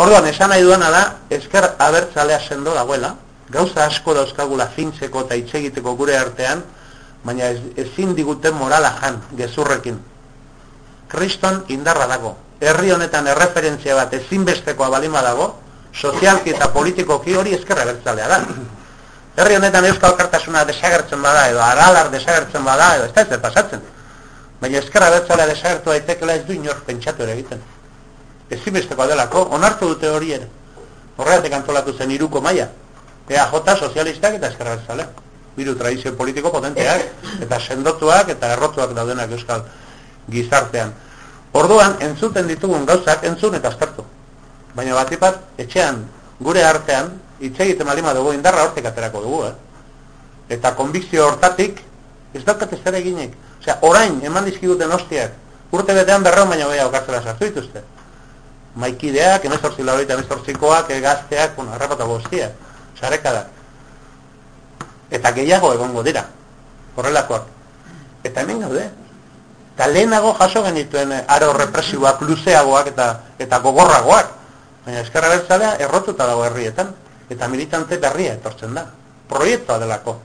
Orduan, esan nahi duena da, esker abertzalea sendo dagoela, gauza asko dauzkagula fintzeko eta itxegiteko gure artean, baina ez, ezin diguten morala jan, gezurrekin. Kriston indarra dago. Herri honetan erreferentzia bat ezinbestekoa balima dago, sozialki eta politikoki hori eskerra bertzalea da. Herri honetan euskal kartasuna desagertzen bada, edo aralar desagertzen bada, edo ez da ez pasatzen. Baina eskerra bertzalea desagertu daitekela ez du inor pentsatu ere egiten. Ezinbestekoa delako, onartu dute hori ere. Horregatik antolatu zen iruko maia. EAJ sozialistak eta eskerra. Biru tradizio politiko potenteak, eta sendotuak eta errotuak daudenak euskal gizartean. Orduan, entzuten ditugun gauzak, entzun eta aztertu. Baina bat ipat, etxean, gure artean, hitz egiten malima dugu, indarra hortek aterako dugu, eh? Eta konbizio hortatik, ez daukat ez eginek. Osea, orain, eman dizkiguten hostiak, urte betean berreun baina beha okatzera sartu dituzte. Maikideak, emezortzi laureita, emezortzikoak, egazteak, bueno, errapatago hostia, sareka da. Eta gehiago egongo dira, horrelakoak. Eta hemen gaude, eta lehenago jaso genituen eh, aro represiboak, luzeagoak eta eta gogorragoak. Baina eskerra bertzalea errotuta dago herrietan, eta militante berria etortzen da. Proiektua delako.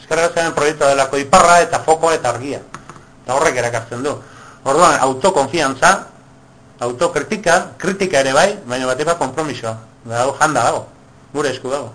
Eskerra bertzalean proiektua delako iparra eta fokoa eta argia. Eta horrek erakartzen du. Orduan, autokonfiantza, autokritika, kritika ere bai, baina bat eba kompromisoa. Da, janda dago, gure esku dago.